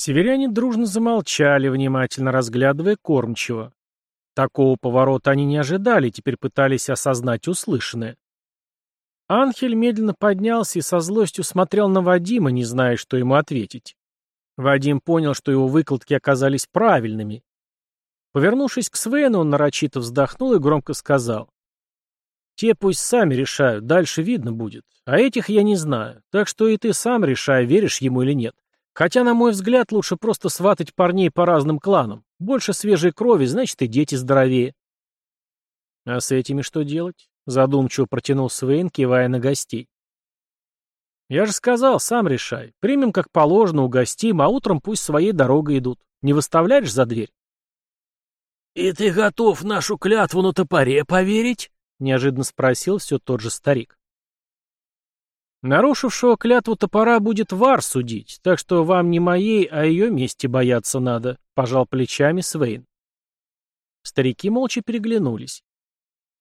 Северяне дружно замолчали, внимательно разглядывая кормчего. Такого поворота они не ожидали, теперь пытались осознать услышанное. Анхель медленно поднялся и со злостью смотрел на Вадима, не зная, что ему ответить. Вадим понял, что его выкладки оказались правильными. Повернувшись к Свену, он нарочито вздохнул и громко сказал. «Те пусть сами решают, дальше видно будет. А этих я не знаю, так что и ты сам решай, веришь ему или нет. Хотя, на мой взгляд, лучше просто сватать парней по разным кланам. Больше свежей крови, значит, и дети здоровее». «А с этими что делать?» — задумчиво протянул Свейн, кивая на гостей. «Я же сказал, сам решай. Примем как положено, угостим, а утром пусть своей дорогой идут. Не выставляешь за дверь?» «И ты готов нашу клятву на топоре поверить?» — неожиданно спросил все тот же старик. «Нарушившего клятву топора будет вар судить, так что вам не моей, а ее мести бояться надо», — пожал плечами Свейн. Старики молча переглянулись.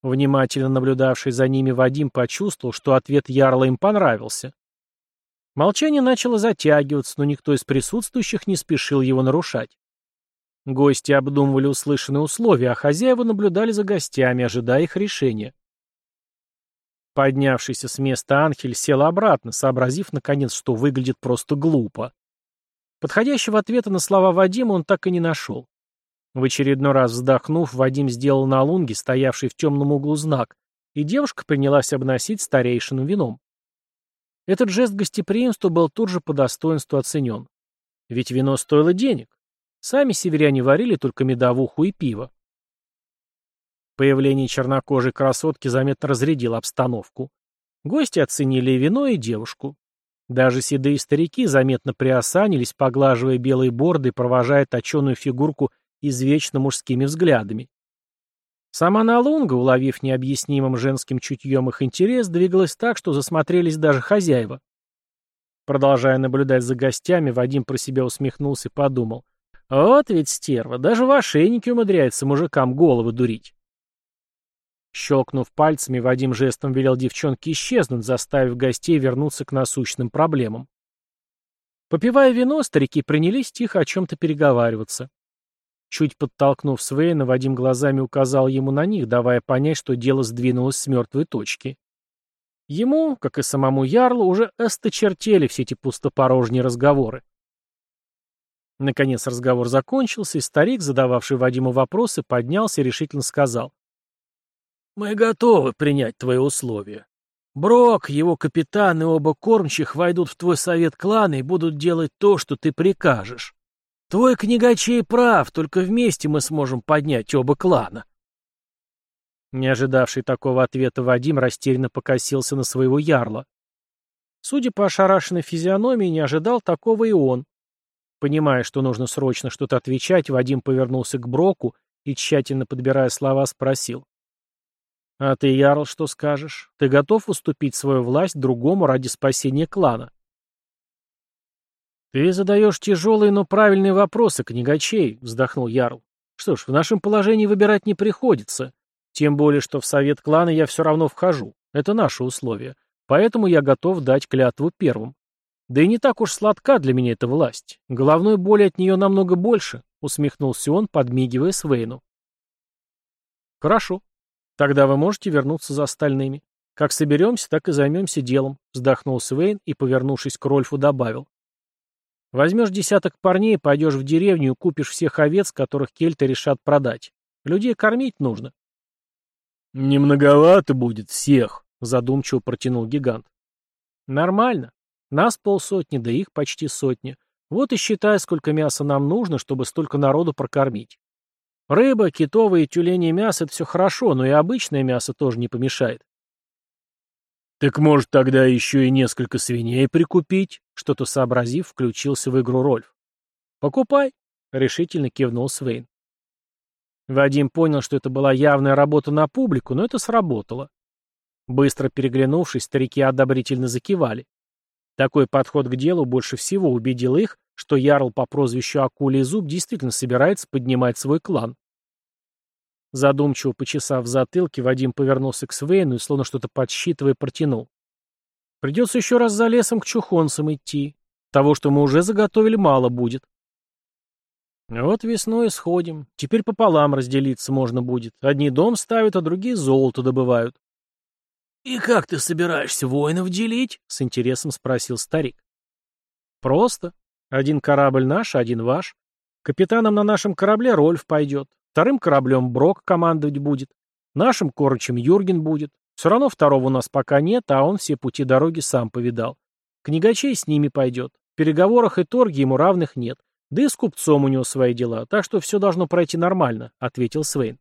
Внимательно наблюдавший за ними Вадим почувствовал, что ответ Ярла им понравился. Молчание начало затягиваться, но никто из присутствующих не спешил его нарушать. Гости обдумывали услышанные условия, а хозяева наблюдали за гостями, ожидая их решения. Поднявшийся с места Анхель сел обратно, сообразив, наконец, что выглядит просто глупо. Подходящего ответа на слова Вадима он так и не нашел. В очередной раз вздохнув, Вадим сделал на лунге, стоявший в темном углу знак, и девушка принялась обносить старейшину вином. Этот жест гостеприимства был тут же по достоинству оценен. Ведь вино стоило денег. Сами северяне варили только медовуху и пиво. Появление чернокожей красотки заметно разрядило обстановку. Гости оценили и вино, и девушку. Даже седые старики заметно приосанились, поглаживая белые борды и провожая точеную фигурку извечно мужскими взглядами. Сама Налунга, уловив необъяснимым женским чутьем их интерес, двигалась так, что засмотрелись даже хозяева. Продолжая наблюдать за гостями, Вадим про себя усмехнулся и подумал. Вот ведь стерва, даже в ошейнике умудряется мужикам головы дурить. Щелкнув пальцами, Вадим жестом велел девчонке исчезнуть, заставив гостей вернуться к насущным проблемам. Попивая вино, старики принялись тихо о чем-то переговариваться. Чуть подтолкнув Свейна, Вадим глазами указал ему на них, давая понять, что дело сдвинулось с мертвой точки. Ему, как и самому Ярлу, уже осточертели все эти пустопорожние разговоры. Наконец разговор закончился, и старик, задававший Вадиму вопросы, поднялся и решительно сказал. «Мы готовы принять твои условия. Брок, его капитан и оба кормчих войдут в твой совет клана и будут делать то, что ты прикажешь. Твой книгачей прав, только вместе мы сможем поднять оба клана. Не ожидавший такого ответа Вадим растерянно покосился на своего ярла. Судя по ошарашенной физиономии, не ожидал такого и он. Понимая, что нужно срочно что-то отвечать, Вадим повернулся к Броку и, тщательно подбирая слова, спросил. «А ты, Ярл, что скажешь? Ты готов уступить свою власть другому ради спасения клана?» «Ты задаешь тяжелые, но правильные вопросы, книгачей», — вздохнул Ярл. «Что ж, в нашем положении выбирать не приходится. Тем более, что в совет клана я все равно вхожу. Это наши условия. Поэтому я готов дать клятву первым. Да и не так уж сладка для меня эта власть. Головной боли от нее намного больше», — усмехнулся он, подмигивая Свейну. «Хорошо. Тогда вы можете вернуться за остальными. Как соберемся, так и займемся делом», — вздохнул Свейн и, повернувшись к Рольфу, добавил. Возьмешь десяток парней, пойдешь в деревню и купишь всех овец, которых кельты решат продать. Людей кормить нужно. Немноговато будет всех, задумчиво протянул гигант. Нормально. Нас полсотни, да их почти сотня. Вот и считай, сколько мяса нам нужно, чтобы столько народу прокормить. Рыба, китовые и тюленье мясо — это все хорошо, но и обычное мясо тоже не помешает. «Так может тогда еще и несколько свиней прикупить?» Что-то сообразив, включился в игру Рольф. «Покупай», — решительно кивнул Свейн. Вадим понял, что это была явная работа на публику, но это сработало. Быстро переглянувшись, старики одобрительно закивали. Такой подход к делу больше всего убедил их, что Ярл по прозвищу Акулий Зуб действительно собирается поднимать свой клан. Задумчиво почесав в затылке, Вадим повернулся к Свейну и, словно что-то подсчитывая, протянул. «Придется еще раз за лесом к чухонцам идти. Того, что мы уже заготовили, мало будет. Вот весной сходим. Теперь пополам разделиться можно будет. Одни дом ставят, а другие золото добывают. «И как ты собираешься воинов делить?» — с интересом спросил старик. «Просто. Один корабль наш, один ваш. Капитаном на нашем корабле Рольф пойдет. Вторым кораблем Брок командовать будет. Нашим корочем Юрген будет. Все равно второго у нас пока нет, а он все пути дороги сам повидал. Книгачей с ними пойдет. В переговорах и торге ему равных нет. Да и с купцом у него свои дела, так что все должно пройти нормально», — ответил Свейн.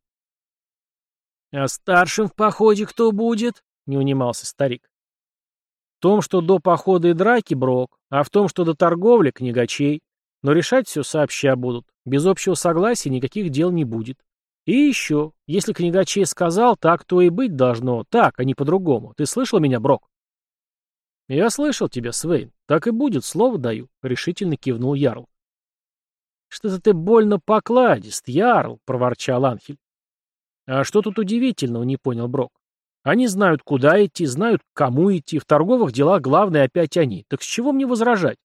«А старшим в походе кто будет?» — не унимался старик. «В том, что до похода и драки Брок, а в том, что до торговли — книгачей. Но решать все сообща будут. Без общего согласия никаких дел не будет. И еще, если книгачей сказал, так то и быть должно, так, а не по-другому. Ты слышал меня, Брок?» «Я слышал тебя, Свейн. Так и будет, слово даю», — решительно кивнул Ярл. «Что-то ты больно покладист, Ярл», — проворчал Анхель. «А что тут удивительного?» — не понял Брок. «Они знают, куда идти, знают, кому идти. В торговых делах главное опять они. Так с чего мне возражать?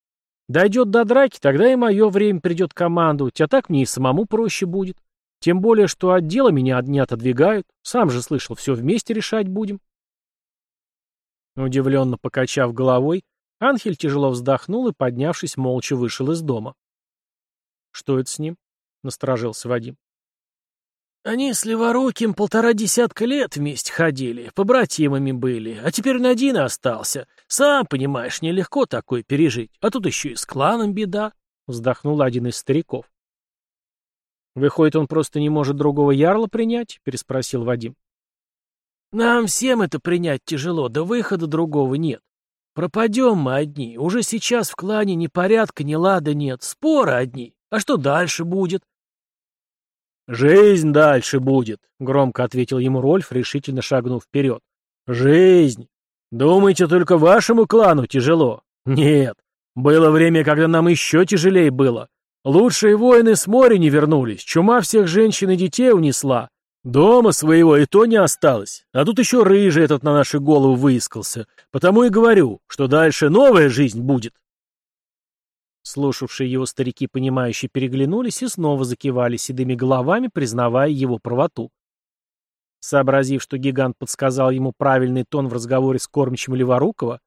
Дойдет до драки, тогда и мое время придет командовать, а так мне и самому проще будет. Тем более, что от дела меня не отодвигают. Сам же слышал, все вместе решать будем». Удивленно покачав головой, Анхель тяжело вздохнул и, поднявшись, молча вышел из дома. «Что это с ним?» — насторожился Вадим. «Они с Леворуким полтора десятка лет вместе ходили, побратимами были, а теперь он один остался. Сам понимаешь, нелегко такое пережить, а тут еще и с кланом беда», — вздохнул один из стариков. «Выходит, он просто не может другого ярла принять?» — переспросил Вадим. «Нам всем это принять тяжело, да выхода другого нет. Пропадем мы одни, уже сейчас в клане ни порядка, ни лада нет, споры одни. А что дальше будет? «Жизнь дальше будет», — громко ответил ему Рольф, решительно шагнув вперед. «Жизнь! Думаете, только вашему клану тяжело? Нет. Было время, когда нам еще тяжелее было. Лучшие воины с моря не вернулись, чума всех женщин и детей унесла. Дома своего и то не осталось. А тут еще рыжий этот на наши голову выискался. Потому и говорю, что дальше новая жизнь будет». Слушавшие его старики, понимающие, переглянулись и снова закивали седыми головами, признавая его правоту. Сообразив, что гигант подсказал ему правильный тон в разговоре с кормчим Леворукова,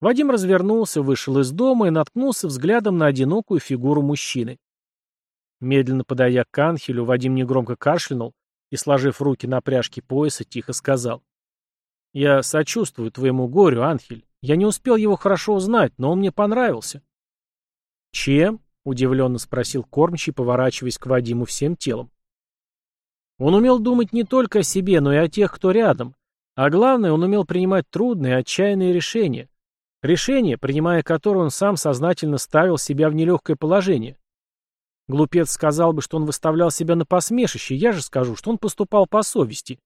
Вадим развернулся, вышел из дома и наткнулся взглядом на одинокую фигуру мужчины. Медленно подойдя к Анхелю, Вадим негромко кашлянул и, сложив руки на пряжке пояса, тихо сказал. «Я сочувствую твоему горю, Анхель. Я не успел его хорошо узнать, но он мне понравился. «Чем?» — удивленно спросил кормчий, поворачиваясь к Вадиму всем телом. Он умел думать не только о себе, но и о тех, кто рядом. А главное, он умел принимать трудные, отчаянные решения. Решения, принимая которые он сам сознательно ставил себя в нелегкое положение. Глупец сказал бы, что он выставлял себя на посмешище, я же скажу, что он поступал по совести.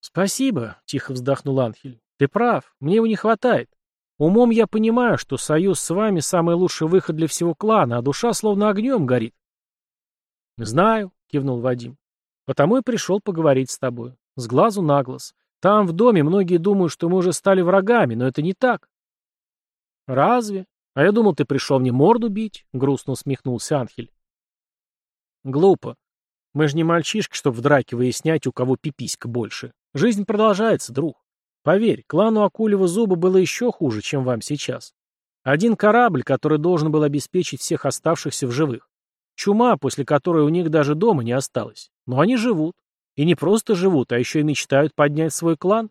«Спасибо», — тихо вздохнул Анхель. «Ты прав, мне его не хватает. Умом я понимаю, что союз с вами самый лучший выход для всего клана, а душа словно огнем горит. Знаю, кивнул Вадим. Потому и пришел поговорить с тобой. С глазу на глаз. Там, в доме, многие думают, что мы уже стали врагами, но это не так. Разве? А я думал, ты пришел мне морду бить, грустно усмехнулся Анхель. Глупо. Мы же не мальчишки, чтобы в драке выяснять, у кого пиписька больше. Жизнь продолжается, друг. Поверь, клану Акулева Зуба было еще хуже, чем вам сейчас. Один корабль, который должен был обеспечить всех оставшихся в живых. Чума, после которой у них даже дома не осталось. Но они живут. И не просто живут, а еще и мечтают поднять свой клан.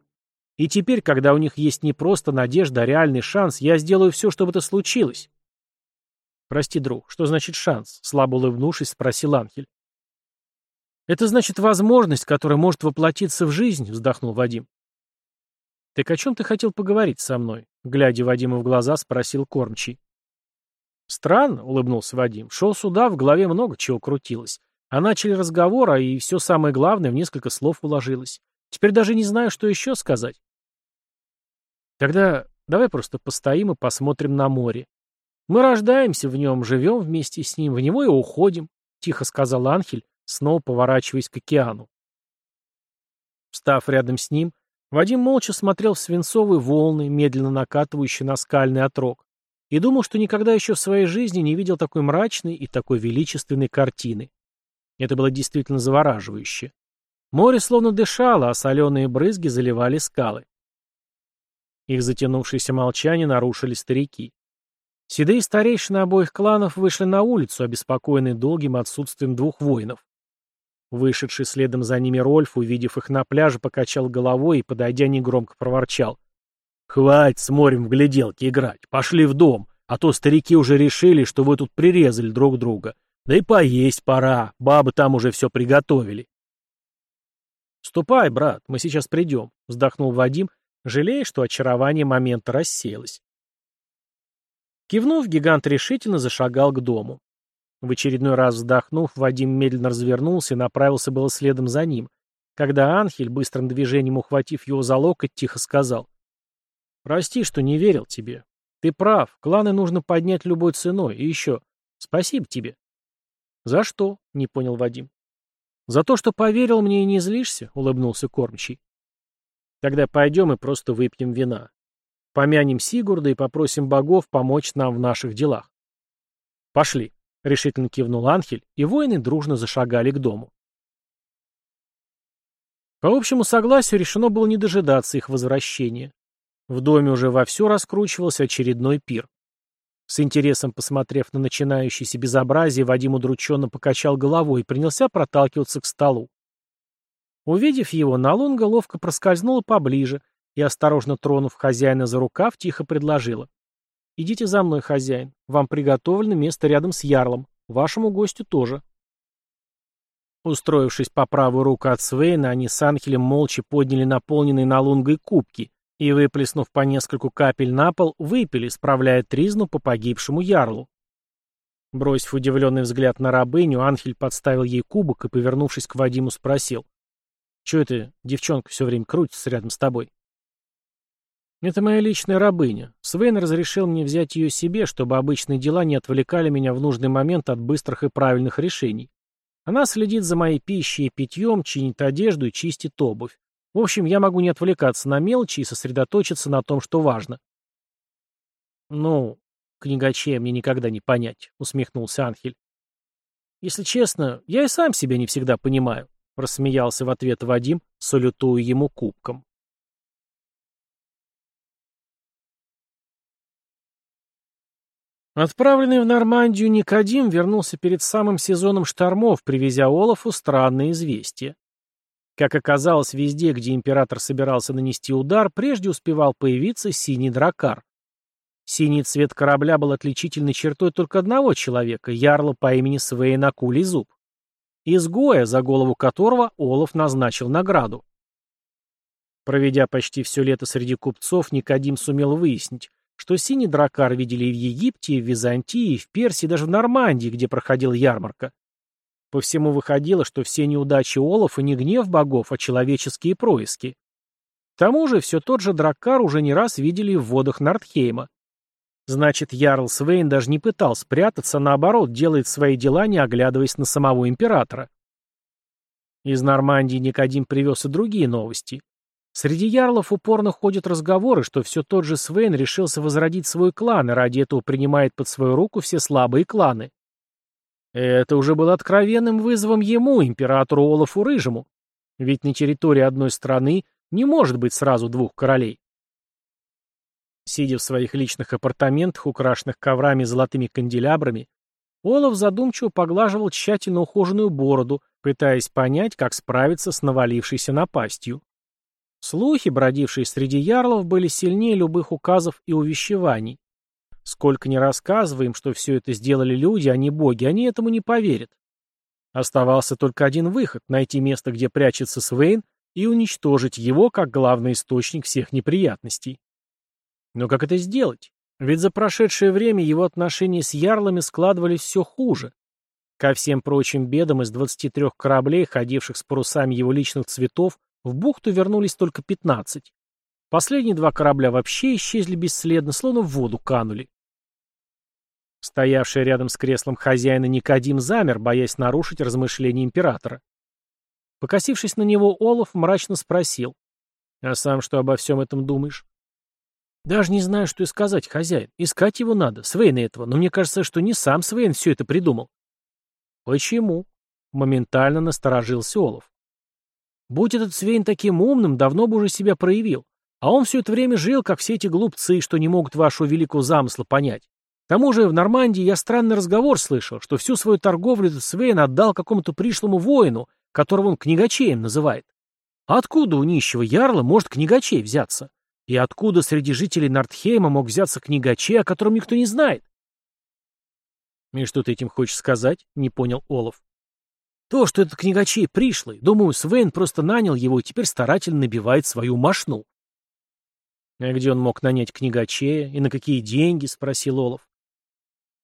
И теперь, когда у них есть не просто надежда, а реальный шанс, я сделаю все, чтобы это случилось. Прости, друг, что значит шанс? Слабо улыбнувшись, спросил Анхель. Это значит возможность, которая может воплотиться в жизнь, вздохнул Вадим. «Так о чем ты хотел поговорить со мной?» Глядя Вадиму в глаза, спросил кормчий. «Странно», — улыбнулся Вадим. «Шел сюда, в голове много чего крутилось. А начали разговор, а и все самое главное в несколько слов уложилось. Теперь даже не знаю, что еще сказать». «Тогда давай просто постоим и посмотрим на море. Мы рождаемся в нем, живем вместе с ним, в него и уходим», — тихо сказал Анхель, снова поворачиваясь к океану. Встав рядом с ним, Вадим молча смотрел в свинцовые волны, медленно накатывающие на скальный отрог, и думал, что никогда еще в своей жизни не видел такой мрачной и такой величественной картины. Это было действительно завораживающе. Море словно дышало, а соленые брызги заливали скалы. Их затянувшееся молчание нарушили старики. Седые старейшины обоих кланов вышли на улицу, обеспокоенные долгим отсутствием двух воинов. Вышедший следом за ними Рольф, увидев их на пляже, покачал головой и, подойдя, негромко проворчал. «Хватит с морем в гляделки играть, пошли в дом, а то старики уже решили, что вы тут прирезали друг друга. Да и поесть пора, бабы там уже все приготовили». «Ступай, брат, мы сейчас придем», — вздохнул Вадим, жалея, что очарование момента рассеялось. Кивнув, гигант решительно зашагал к дому. В очередной раз вздохнув, Вадим медленно развернулся и направился было следом за ним, когда Анхель, быстрым движением ухватив его за локоть, тихо сказал. «Прости, что не верил тебе. Ты прав, кланы нужно поднять любой ценой, и еще спасибо тебе». «За что?» — не понял Вадим. «За то, что поверил мне и не злишься», — улыбнулся кормчий. «Тогда пойдем и просто выпьем вина. Помянем Сигурда и попросим богов помочь нам в наших делах. Пошли, — решительно кивнул Анхель, и воины дружно зашагали к дому. По общему согласию решено было не дожидаться их возвращения. В доме уже вовсю раскручивался очередной пир. С интересом посмотрев на начинающееся безобразие, Вадим удрученно покачал головой и принялся проталкиваться к столу. Увидев его, Налунга ловко проскользнула поближе, и, осторожно тронув хозяина за рукав, тихо предложила. «Идите за мной, хозяин. Вам приготовлено место рядом с ярлом. Вашему гостю тоже». Устроившись по правую руку от Свейна, они с Анхелем молча подняли наполненные налунгой кубки и, выплеснув по нескольку капель на пол, выпили, справляя тризну по погибшему ярлу. Бросив удивленный взгляд на рабыню, Анхель подставил ей кубок и, повернувшись к Вадиму, спросил. «Чего это девчонка все время крутится рядом с тобой?» Это моя личная рабыня. Свен разрешил мне взять ее себе, чтобы обычные дела не отвлекали меня в нужный момент от быстрых и правильных решений. Она следит за моей пищей и питьем, чинит одежду и чистит обувь. В общем, я могу не отвлекаться на мелочи и сосредоточиться на том, что важно. «Ну, книгачея мне никогда не понять», — усмехнулся Анхель. «Если честно, я и сам себя не всегда понимаю», — рассмеялся в ответ Вадим, салютуя ему кубком. Отправленный в Нормандию Никодим вернулся перед самым сезоном штормов, привезя Олафу странные известия. Как оказалось, везде, где император собирался нанести удар, прежде успевал появиться синий дракар. Синий цвет корабля был отличительной чертой только одного человека, ярла по имени Свейн Акулий. Изгоя, за голову которого Олаф назначил награду. Проведя почти все лето среди купцов, Никодим сумел выяснить, что синий дракар видели и в Египте, и в Византии, и в Персии, даже в Нормандии, где проходила ярмарка. По всему выходило, что все неудачи Олафа не гнев богов, а человеческие происки. К тому же все тот же дракар уже не раз видели в водах Нортхейма. Значит, Ярл Свейн даже не пытался спрятаться, наоборот, делает свои дела, не оглядываясь на самого императора. Из Нормандии Никодим привез и другие новости. Среди ярлов упорно ходят разговоры, что все тот же Свейн решился возродить свой клан и ради этого принимает под свою руку все слабые кланы. Это уже было откровенным вызовом ему, императору Олафу Рыжему. Ведь на территории одной страны не может быть сразу двух королей. Сидя в своих личных апартаментах, украшенных коврами и золотыми канделябрами, Олаф задумчиво поглаживал тщательно ухоженную бороду, пытаясь понять, как справиться с навалившейся напастью. Слухи, бродившие среди ярлов, были сильнее любых указов и увещеваний. Сколько ни рассказываем, что все это сделали люди, а не боги, они этому не поверят. Оставался только один выход — найти место, где прячется Свейн, и уничтожить его как главный источник всех неприятностей. Но как это сделать? Ведь за прошедшее время его отношения с ярлами складывались все хуже. Ко всем прочим бедам из 23 кораблей, ходивших с парусами его личных цветов, в бухту вернулись только 15. Последние два корабля вообще исчезли бесследно, словно в воду канули. Стоявший рядом с креслом хозяина Никодим замер, боясь нарушить размышления императора. Покосившись на него, Олаф мрачно спросил. «А сам что обо всем этом думаешь?» Даже не знаю, что и сказать, хозяин. Искать его надо, Свейна этого, но мне кажется, что не сам Свейн все это придумал. Почему? Моментально насторожился Олов. Будь этот Свейн таким умным, давно бы уже себя проявил. А он все это время жил, как все эти глупцы, что не могут вашего великого замысла понять. К тому же в Нормандии я странный разговор слышал, что всю свою торговлю этот Свейн отдал какому-то пришлому воину, которого он книгачеем называет. откуда у нищего ярла может книгачей взяться? И откуда среди жителей Нортхейма мог взяться книгачей, о котором никто не знает? «И что ты этим хочешь сказать?» — не понял Олаф. «То, что этот книгачей пришлый. Думаю, Свейн просто нанял его и теперь старательно набивает свою мошну». «А где он мог нанять книгачея? И на какие деньги?» — спросил Олаф.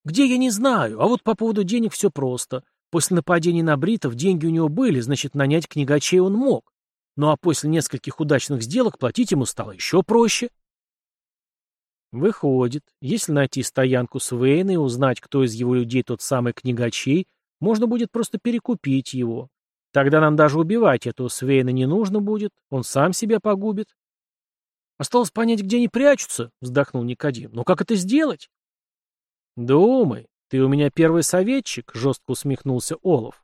«Где, я не знаю. А вот по поводу денег все просто. После нападения на бритов деньги у него были, значит, нанять книгачей он мог. Ну а после нескольких удачных сделок платить ему стало еще проще. Выходит, если найти стоянку Свейна и узнать, кто из его людей тот самый книгачей, можно будет просто перекупить его. Тогда нам даже убивать этого Свейна не нужно будет, он сам себя погубит. Осталось понять, где они прячутся, вздохнул Никодим. Но как это сделать? Думай, ты у меня первый советчик, жестко усмехнулся Олов.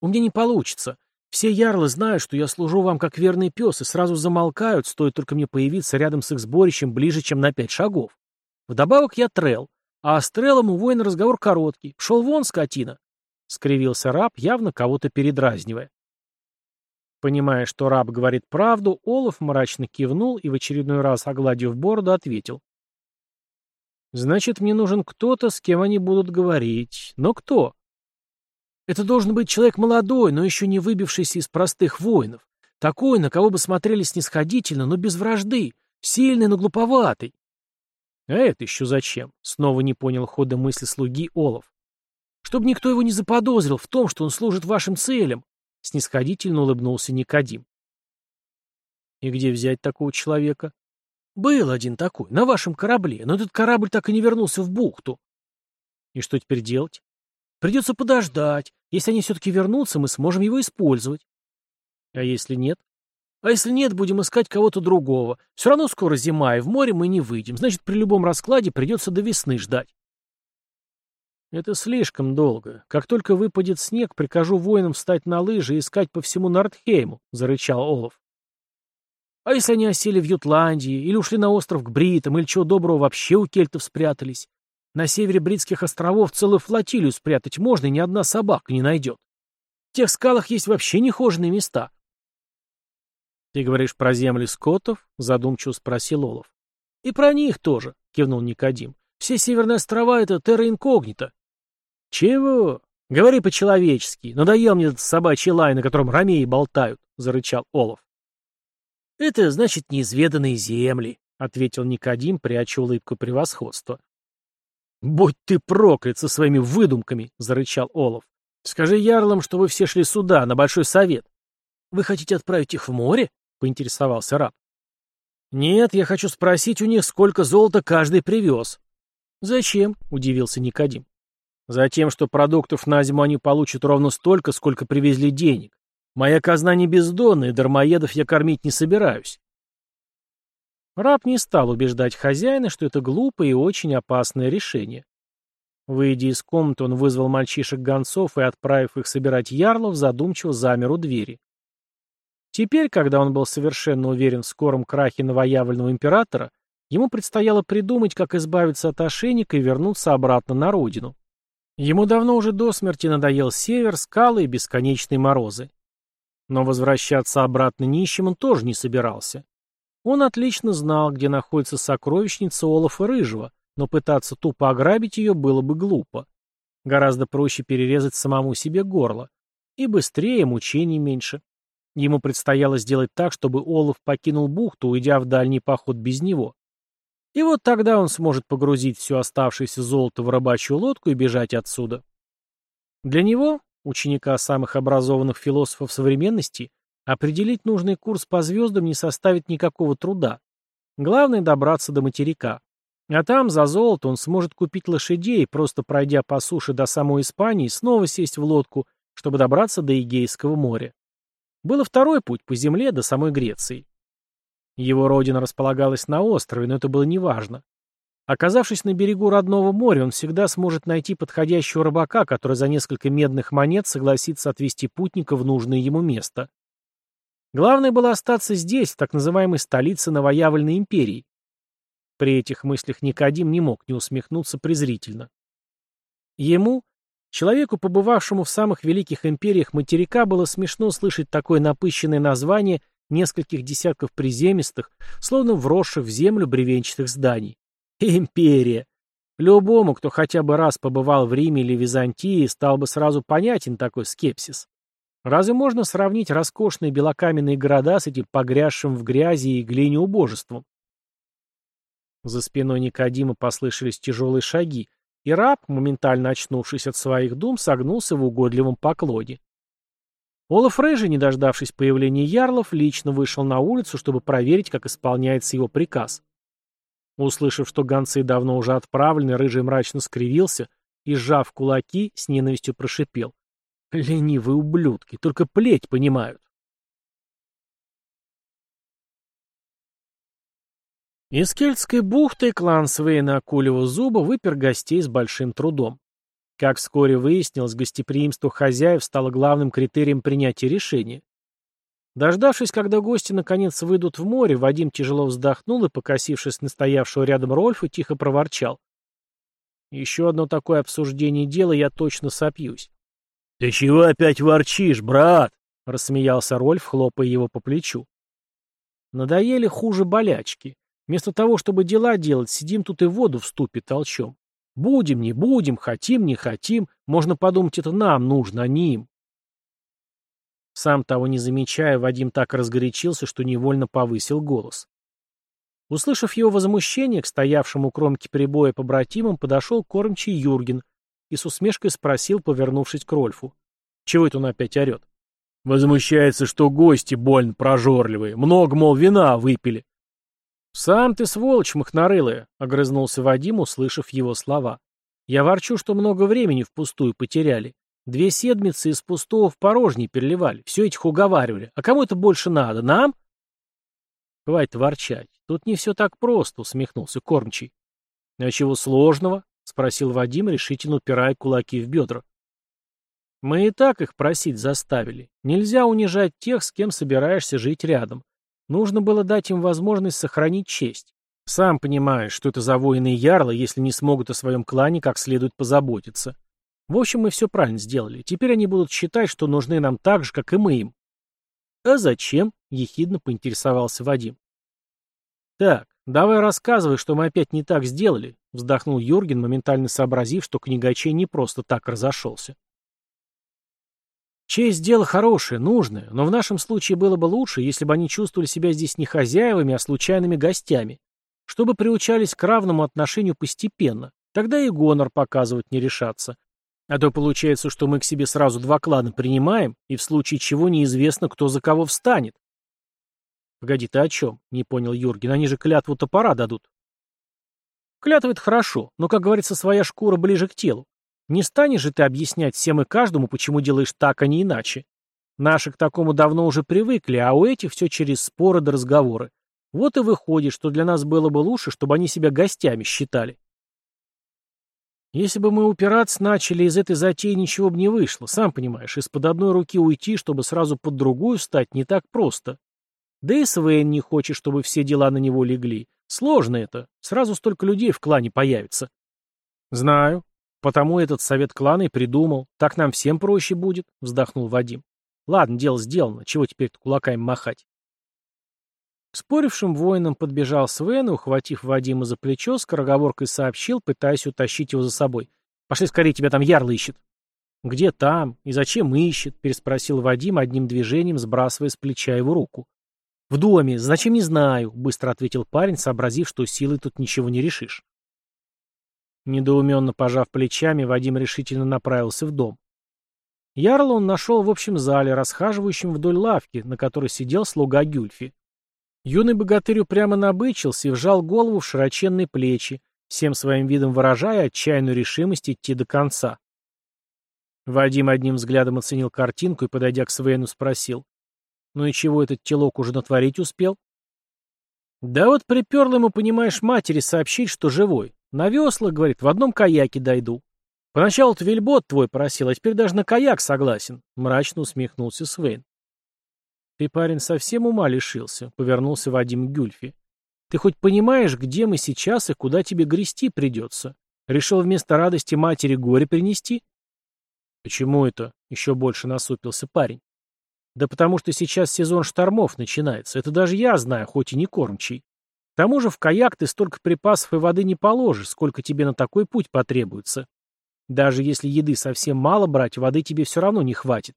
У меня не получится. Все ярлы знают, что я служу вам как верный пес, и сразу замолкают, стоит только мне появиться рядом с их сборищем ближе, чем на пять шагов. Вдобавок я трел, а с трелом у воина разговор короткий. Пшел вон, скотина!» — скривился раб, явно кого-то передразнивая. Понимая, что раб говорит правду, Олаф мрачно кивнул и в очередной раз, огладив бороду, ответил. «Значит, мне нужен кто-то, с кем они будут говорить. Но кто?» Это должен быть человек молодой, но еще не выбившийся из простых воинов. Такой, на кого бы смотрели снисходительно, но без вражды. Сильный, но глуповатый. А это еще зачем? Снова не понял хода мысли слуги Олов. Чтобы никто его не заподозрил в том, что он служит вашим целям. Снисходительно улыбнулся Никодим. И где взять такого человека? Был один такой, на вашем корабле, но этот корабль так и не вернулся в бухту. И что теперь делать? Придется подождать. Если они все-таки вернутся, мы сможем его использовать. А если нет? А если нет, будем искать кого-то другого. Все равно скоро зима, и в море мы не выйдем. Значит, при любом раскладе придется до весны ждать. Это слишком долго. Как только выпадет снег, прикажу воинам встать на лыжи и искать по всему Нордхейму, — зарычал Олаф. А если они осели в Ютландии, или ушли на остров к бритам, или чего доброго вообще у кельтов спрятались? На севере Бритских островов целую флотилию спрятать можно, и ни одна собака не найдет. В тех скалах есть вообще нехоженные места. — Ты говоришь про земли скотов? — задумчиво спросил Олов. — И про них тоже, — кивнул Никодим. — Все северные острова — это терра инкогнито. — Чего? Говори по-человечески. Надоел мне этот собачий лай, на котором ромеи болтают, — зарычал Олов. — Это значит неизведанные земли, — ответил Никодим, пряча улыбку превосходства. «Будь ты проклят со своими выдумками!» — зарычал Олаф. «Скажи ярлам, что вы все шли сюда, на Большой Совет». «Вы хотите отправить их в море?» — поинтересовался раб. «Нет, я хочу спросить у них, сколько золота каждый привез». «Зачем?» — удивился Никодим. «Затем, что продуктов на зиму они получат ровно столько, сколько привезли денег. Моя казна не бездонная, дармоедов я кормить не собираюсь. Раб не стал убеждать хозяина, что это глупое и очень опасное решение. Выйдя из комнаты, он вызвал мальчишек-гонцов и, отправив их собирать ярлов, задумчиво замер у двери. Теперь, когда он был совершенно уверен в скором крахе новоявленного императора, ему предстояло придумать, как избавиться от ошейника и вернуться обратно на родину. Ему давно уже до смерти надоел север, скалы и бесконечные морозы. Но возвращаться обратно нищим он тоже не собирался. Он отлично знал, где находится сокровищница Олафа Рыжего, но пытаться тупо ограбить ее было бы глупо. Гораздо проще перерезать самому себе горло. И быстрее, мучений меньше. Ему предстояло сделать так, чтобы Олаф покинул бухту, уйдя в дальний поход без него. И вот тогда он сможет погрузить все оставшееся золото в рыбачью лодку и бежать отсюда. Для него, ученика самых образованных философов современности, Определить нужный курс по звездам не составит никакого труда. Главное добраться до материка. А там за золото он сможет купить лошадей, просто пройдя по суше до самой Испании, снова сесть в лодку, чтобы добраться до Эгейского моря. Был второй путь по земле до самой Греции. Его родина располагалась на острове, но это было неважно. Оказавшись на берегу родного моря, он всегда сможет найти подходящего рыбака, который за несколько медных монет согласится отвезти путника в нужное ему место. Главное было остаться здесь, в так называемой столице новоявленной империи. При этих мыслях Никодим не мог не усмехнуться презрительно. Ему, человеку, побывавшему в самых великих империях материка, было смешно слышать такое напыщенное название нескольких десятков приземистых, словно вросших в землю бревенчатых зданий. Империя. Любому, кто хотя бы раз побывал в Риме или Византии, стал бы сразу понятен такой скепсис. Разве можно сравнить роскошные белокаменные города с этим погрязшим в грязи и глине убожеством? За спиной Никодима послышались тяжелые шаги, и раб, моментально очнувшись от своих дум, согнулся в угодливом поклоне. Олаф Рейжи, не дождавшись появления ярлов, лично вышел на улицу, чтобы проверить, как исполняется его приказ. Услышав, что гонцы давно уже отправлены, Рыжий мрачно скривился и, сжав кулаки, с ненавистью прошипел. Ленивые ублюдки, только плеть понимают. Из Кельтской бухты клан Свейна Акулева Зуба выпер гостей с большим трудом. Как вскоре выяснилось, гостеприимство хозяев стало главным критерием принятия решения. Дождавшись, когда гости наконец выйдут в море, Вадим тяжело вздохнул и, покосившись на стоявшего рядом Рольфа, тихо проворчал. «Еще одно такое обсуждение дела, я точно сопьюсь. «Ты чего опять ворчишь, брат?» — рассмеялся Рольф, хлопая его по плечу. «Надоели хуже болячки. Вместо того, чтобы дела делать, сидим тут и воду в ступе толчем. Будем, не будем, хотим, не хотим. Можно подумать, это нам нужно, а не им». Сам того не замечая, Вадим так разгорячился, что невольно повысил голос. Услышав его возмущение, к стоявшему у кромки прибоя побратимам подошел кормчий Юрген и с усмешкой спросил, повернувшись к Рольфу. «Чего это он опять орет?» «Возмущается, что гости больно прожорливые. Много, мол, вина выпили». «Сам ты сволочь махнарылая», — огрызнулся Вадим, услышав его слова. «Я ворчу, что много времени впустую потеряли. Две седмицы из пустого в порожней переливали, все этих уговаривали. А кому это больше надо, нам?» «Хватит ворчать. Тут не все так просто», — усмехнулся кормчий. «А чего сложного?» — спросил Вадим, решительно упирая кулаки в бедра. «Мы и так их просить заставили. Нельзя унижать тех, с кем собираешься жить рядом. Нужно было дать им возможность сохранить честь. Сам понимаешь, что это за воины ярлы, если не смогут о своем клане как следует позаботиться. В общем, мы все правильно сделали. Теперь они будут считать, что нужны нам так же, как и мы им». «А зачем?» — ехидно поинтересовался Вадим. «Так, давай рассказывай, что мы опять не так сделали», — вздохнул Юрген, моментально сообразив, что книгачей не просто так разошелся. Честь — дело хорошее, нужное, но в нашем случае было бы лучше, если бы они чувствовали себя здесь не хозяевами, а случайными гостями, чтобы приучались к равному отношению постепенно, тогда и гонор показывать не решаться. А то получается, что мы к себе сразу два клана принимаем, и в случае чего неизвестно, кто за кого встанет. «Погоди, ты о чем?» — не понял Юрген. «Они же клятву топора дадут». «Клятва — это хорошо, но, как говорится, своя шкура ближе к телу. Не станешь же ты объяснять всем и каждому, почему делаешь так, а не иначе. Наши к такому давно уже привыкли, а у этих все через споры да разговоры. Вот и выходит, что для нас было бы лучше, чтобы они себя гостями считали». Если бы мы упираться начали, из этой затеи ничего бы не вышло. Сам понимаешь, из-под одной руки уйти, чтобы сразу под другую встать, не так просто. Да и Свен не хочет, чтобы все дела на него легли. Сложно это. Сразу столько людей в клане появится. Знаю. Потому этот совет клана и придумал. Так нам всем проще будет, вздохнул Вадим. Ладно, дело сделано. Чего теперь кулаками махать? К спорившим воинам подбежал Свен и, ухватив Вадима за плечо, скороговоркой сообщил, пытаясь утащить его за собой. «Пошли скорее, тебя там Ярл ищет». «Где там? И зачем ищет?» — переспросил Вадим, одним движением сбрасывая с плеча его руку. «В доме. Зачем, не знаю», — быстро ответил парень, сообразив, что силой тут ничего не решишь. Недоуменно пожав плечами, Вадим решительно направился в дом. Ярла он нашел в общем зале, расхаживающем вдоль лавки, на которой сидел слуга Гюльфи. Юный богатырь прямо набычился и вжал голову в широченные плечи, всем своим видом выражая отчаянную решимость идти до конца. Вадим одним взглядом оценил картинку и, подойдя к Свену, спросил. Ну и чего этот телок уже натворить успел? Да вот приперл ему, понимаешь, матери сообщить, что живой. На веслах, говорит, в одном каяке дойду. Поначалу-то вельбот твой просил, а теперь даже на каяк согласен, мрачно усмехнулся Свейн. Ты, парень, совсем ума лишился, повернулся Вадим Гюльфи. Ты хоть понимаешь, где мы сейчас и куда тебе грести придется? Решил вместо радости матери горе принести? Почему это? Еще больше насупился парень. Да потому что сейчас сезон штормов начинается. Это даже я знаю, хоть и не кормчий. Тому же в каяк ты столько припасов и воды не положишь, сколько тебе на такой путь потребуется. Даже если еды совсем мало брать, воды тебе все равно не хватит.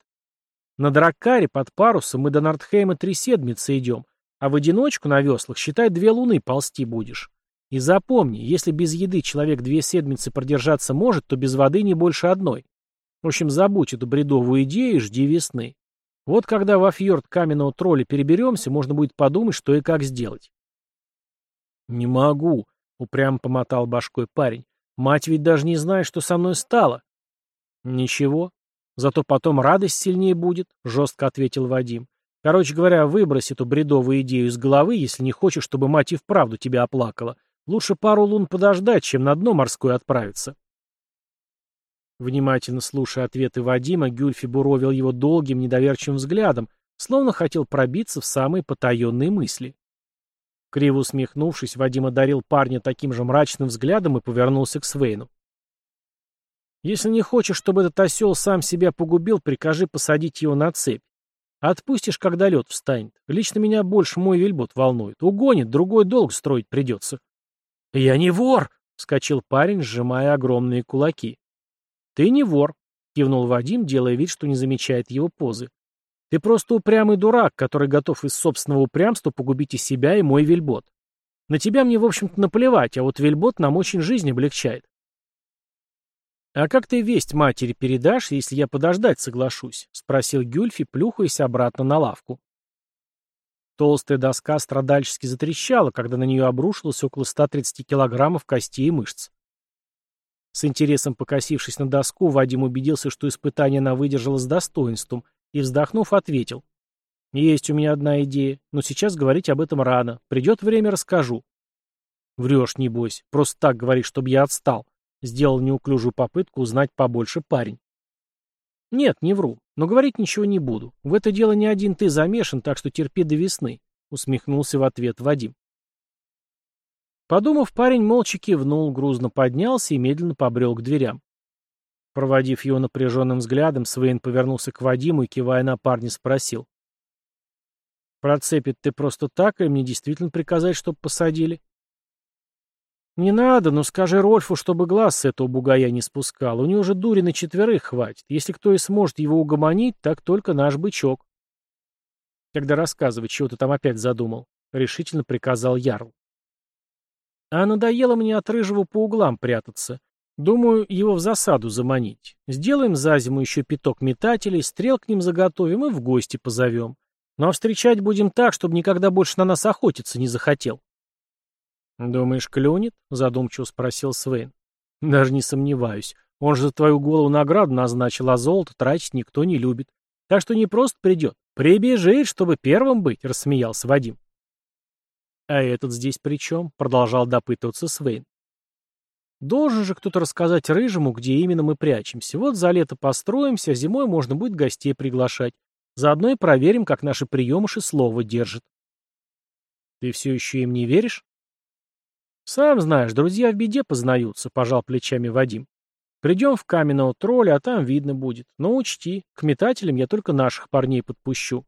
На Драккаре под парусом мы до Нортхейма три седмицы идем, а в одиночку на веслах, считай, две луны ползти будешь. И запомни, если без еды человек две седмицы продержаться может, то без воды не больше одной. В общем, забудь эту бредовую идею жди весны. Вот когда во фьорд каменного тролля переберемся, можно будет подумать, что и как сделать. «Не могу», — упрямо помотал башкой парень. «Мать ведь даже не знает, что со мной стало». «Ничего. Зато потом радость сильнее будет», — жестко ответил Вадим. «Короче говоря, выбрось эту бредовую идею из головы, если не хочешь, чтобы мать и вправду тебя оплакала. Лучше пару лун подождать, чем на дно морское отправиться». Внимательно слушая ответы Вадима, Гюльфи буровил его долгим, недоверчивым взглядом, словно хотел пробиться в самые потаенные мысли. Криво усмехнувшись, Вадим одарил парня таким же мрачным взглядом и повернулся к Свейну. «Если не хочешь, чтобы этот осел сам себя погубил, прикажи посадить его на цепь. Отпустишь, когда лед встанет. Лично меня больше мой вельбот волнует. Угонит, другой долг строить придется». «Я не вор!» — вскочил парень, сжимая огромные кулаки. «Ты не вор», — кивнул Вадим, делая вид, что не замечает его позы. «Ты просто упрямый дурак, который готов из собственного упрямства погубить и себя, и мой вельбот. На тебя мне, в общем-то, наплевать, а вот вельбот нам очень жизнь облегчает». «А как ты весть матери передашь, если я подождать соглашусь?» — спросил Гюльфи, плюхаясь обратно на лавку. Толстая доска страдальчески затрещала, когда на нее обрушилось около 130 килограммов костей и мышц. С интересом покосившись на доску, Вадим убедился, что испытание она выдержала с достоинством, и, вздохнув, ответил. «Есть у меня одна идея, но сейчас говорить об этом рано. Придет время, расскажу». «Врешь, небось. Просто так говоришь, чтобы я отстал», — сделал неуклюжую попытку узнать побольше парень. «Нет, не вру, но говорить ничего не буду. В это дело не один ты замешан, так что терпи до весны», — усмехнулся в ответ Вадим. Подумав, парень молча кивнул, грузно поднялся и медленно побрел к дверям. Проводив его напряженным взглядом, Свейн повернулся к Вадиму и, кивая на парня, спросил. «Процепит ты просто так, или мне действительно приказать, чтобы посадили?» «Не надо, но скажи Рольфу, чтобы глаз с этого бугая не спускал. У него же дури на четверых хватит. Если кто и сможет его угомонить, так только наш бычок». «Тогда рассказывай, чего ты там опять задумал», — решительно приказал Ярл. А надоело мне от рыжего по углам прятаться. Думаю, его в засаду заманить. Сделаем за зиму еще пяток метателей, стрел к ним заготовим и в гости позовем. А встречать будем так, чтобы никогда больше на нас охотиться не захотел. «Думаешь, клюнет?» — задумчиво спросил Свейн. «Даже не сомневаюсь. Он же за твою голову награду назначил, а золото тратить никто не любит. Так что не просто придет. Прибежит, чтобы первым быть», — рассмеялся Вадим. «А этот здесь при чем?» — продолжал допытываться Свейн. «Должен же кто-то рассказать Рыжему, где именно мы прячемся. Вот за лето построимся, а зимой можно будет гостей приглашать. Заодно и проверим, как наши приемыши слово держат». «Ты все еще им не веришь?» «Сам знаешь, друзья в беде познаются», — пожал плечами Вадим. «Придем в каменного тролля, а там видно будет. Но учти, к метателям я только наших парней подпущу».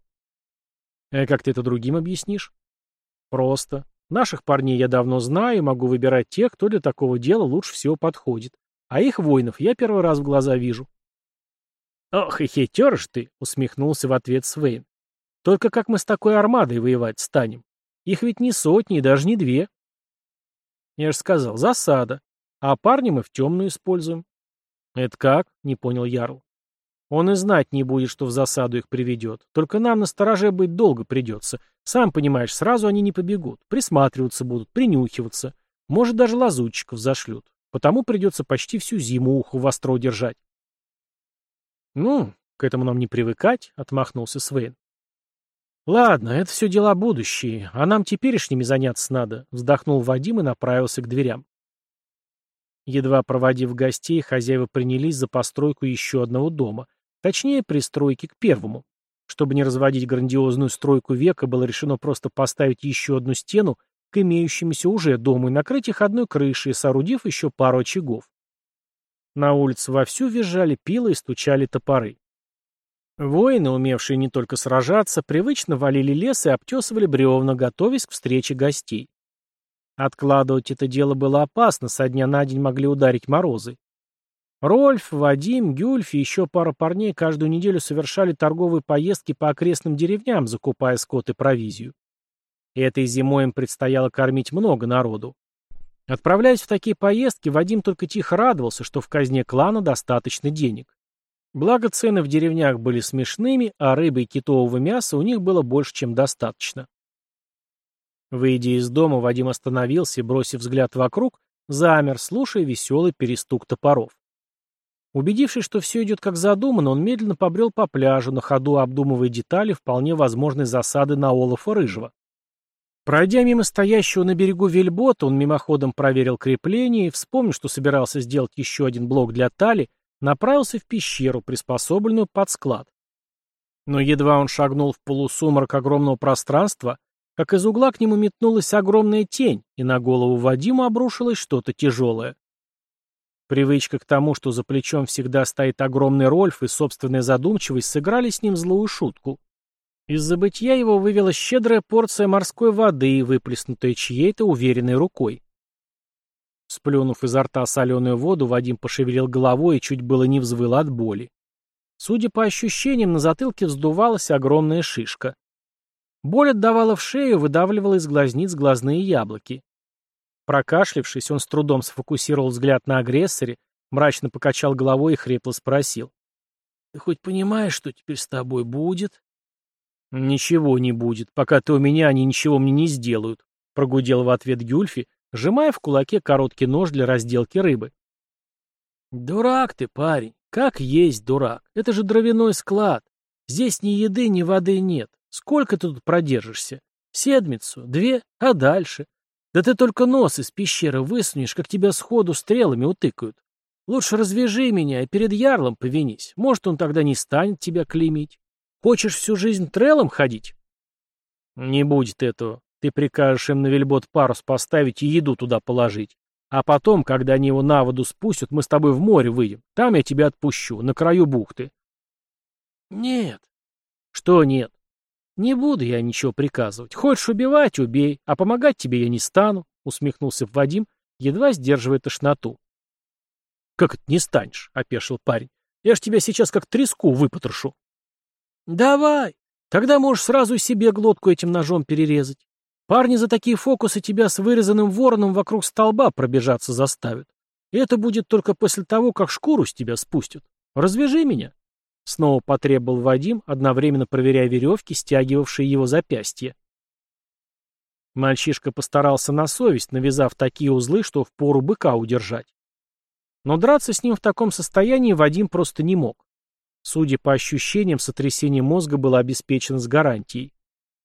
«А как ты это другим объяснишь?» Просто. Наших парней я давно знаю и могу выбирать тех, кто для такого дела лучше всего подходит. А их воинов я первый раз в глаза вижу. «Ох и хитер ж ты!» — усмехнулся в ответ Свейн. «Только как мы с такой армадой воевать станем? Их ведь не сотни и даже не две». Я же сказал, засада. А парни мы в темную используем. «Это как?» — не понял Ярл. Он и знать не будет, что в засаду их приведет. Только нам на стороже быть долго придется. Сам понимаешь, сразу они не побегут. Присматриваться будут, принюхиваться. Может, даже лазутчиков зашлют. Потому придется почти всю зиму уху востро держать. «Ну, к этому нам не привыкать», — отмахнулся Свейн. «Ладно, это все дела будущие, а нам теперешними заняться надо», — вздохнул Вадим и направился к дверям. Едва проводив гостей, хозяева принялись за постройку еще одного дома, точнее, пристройки к первому. Чтобы не разводить грандиозную стройку века, было решено просто поставить еще одну стену к имеющемуся уже дому и накрыть их одной крышей, соорудив еще пару очагов. На улице вовсю визжали пилы и стучали топоры. Воины, умевшие не только сражаться, привычно валили лес и обтесывали бревна, готовясь к встрече гостей. Откладывать это дело было опасно, со дня на день могли ударить морозы. Рольф, Вадим, Гюльф и еще пара парней каждую неделю совершали торговые поездки по окрестным деревням, закупая скот и провизию. Этой зимой им предстояло кормить много народу. Отправляясь в такие поездки, Вадим только тихо радовался, что в казне клана достаточно денег. Благо цены в деревнях были смешными, а рыбы и китового мяса у них было больше, чем достаточно. Выйдя из дома, Вадим остановился и, бросив взгляд вокруг, замер, слушая веселый перестук топоров. Убедившись, что все идет как задумано, он медленно побрел по пляжу, на ходу обдумывая детали вполне возможной засады на Олафа Рыжего. Пройдя мимо стоящего на берегу вельбота, он мимоходом проверил крепление и, вспомнив, что собирался сделать еще один блок для тали, направился в пещеру, приспособленную под склад. Но едва он шагнул в полусумрак огромного пространства, как из угла к нему метнулась огромная тень, и на голову Вадима обрушилось что-то тяжелое. Привычка к тому, что за плечом всегда стоит огромный Рольф и собственная задумчивость сыграли с ним злую шутку. Из забытья его вывела щедрая порция морской воды, выплеснутая чьей-то уверенной рукой. Сплюнув изо рта соленую воду, Вадим пошевелил головой и чуть было не взвыл от боли. Судя по ощущениям, на затылке вздувалась огромная шишка. Боль отдавала в шею, выдавливала из глазниц глазные яблоки. Прокашлившись, он с трудом сфокусировал взгляд на агрессоре, мрачно покачал головой и хрипло спросил. «Ты хоть понимаешь, что теперь с тобой будет?» «Ничего не будет. Пока ты у меня, они ничего мне не сделают», — прогудел в ответ Гюльфи, сжимая в кулаке короткий нож для разделки рыбы. «Дурак ты, парень, как есть дурак. Это же дровяной склад. Здесь ни еды, ни воды нет. Сколько ты тут продержишься? Седмицу? Две? А дальше? Да ты только нос из пещеры высунешь, как тебя сходу стрелами утыкают. Лучше развяжи меня и перед ярлом повинись. Может, он тогда не станет тебя клеймить. Хочешь всю жизнь трелом ходить? Не будет этого. Ты прикажешь им на вельбот парус поставить и еду туда положить. А потом, когда они его на воду спустят, мы с тобой в море выйдем. Там я тебя отпущу, на краю бухты. Нет. Что нет? Не буду я ничего приказывать. Хочешь убивать — убей, а помогать тебе я не стану, усмехнулся Вадим, едва сдерживая тошноту. Как это не станешь? — опешил парень. Я ж тебя сейчас как треску выпотрошу. Давай. Тогда можешь сразу себе глотку этим ножом перерезать. Парни за такие фокусы тебя с вырезанным вороном вокруг столба пробежаться заставят. И это будет только после того, как шкуру с тебя спустят. Развяжи меня. Снова потребовал Вадим, одновременно проверяя веревки, стягивавшие его запястье. Мальчишка постарался на совесть, навязав такие узлы, что впору быка удержать. Но драться с ним в таком состоянии Вадим просто не мог. Судя по ощущениям, сотрясение мозга было обеспечено с гарантией.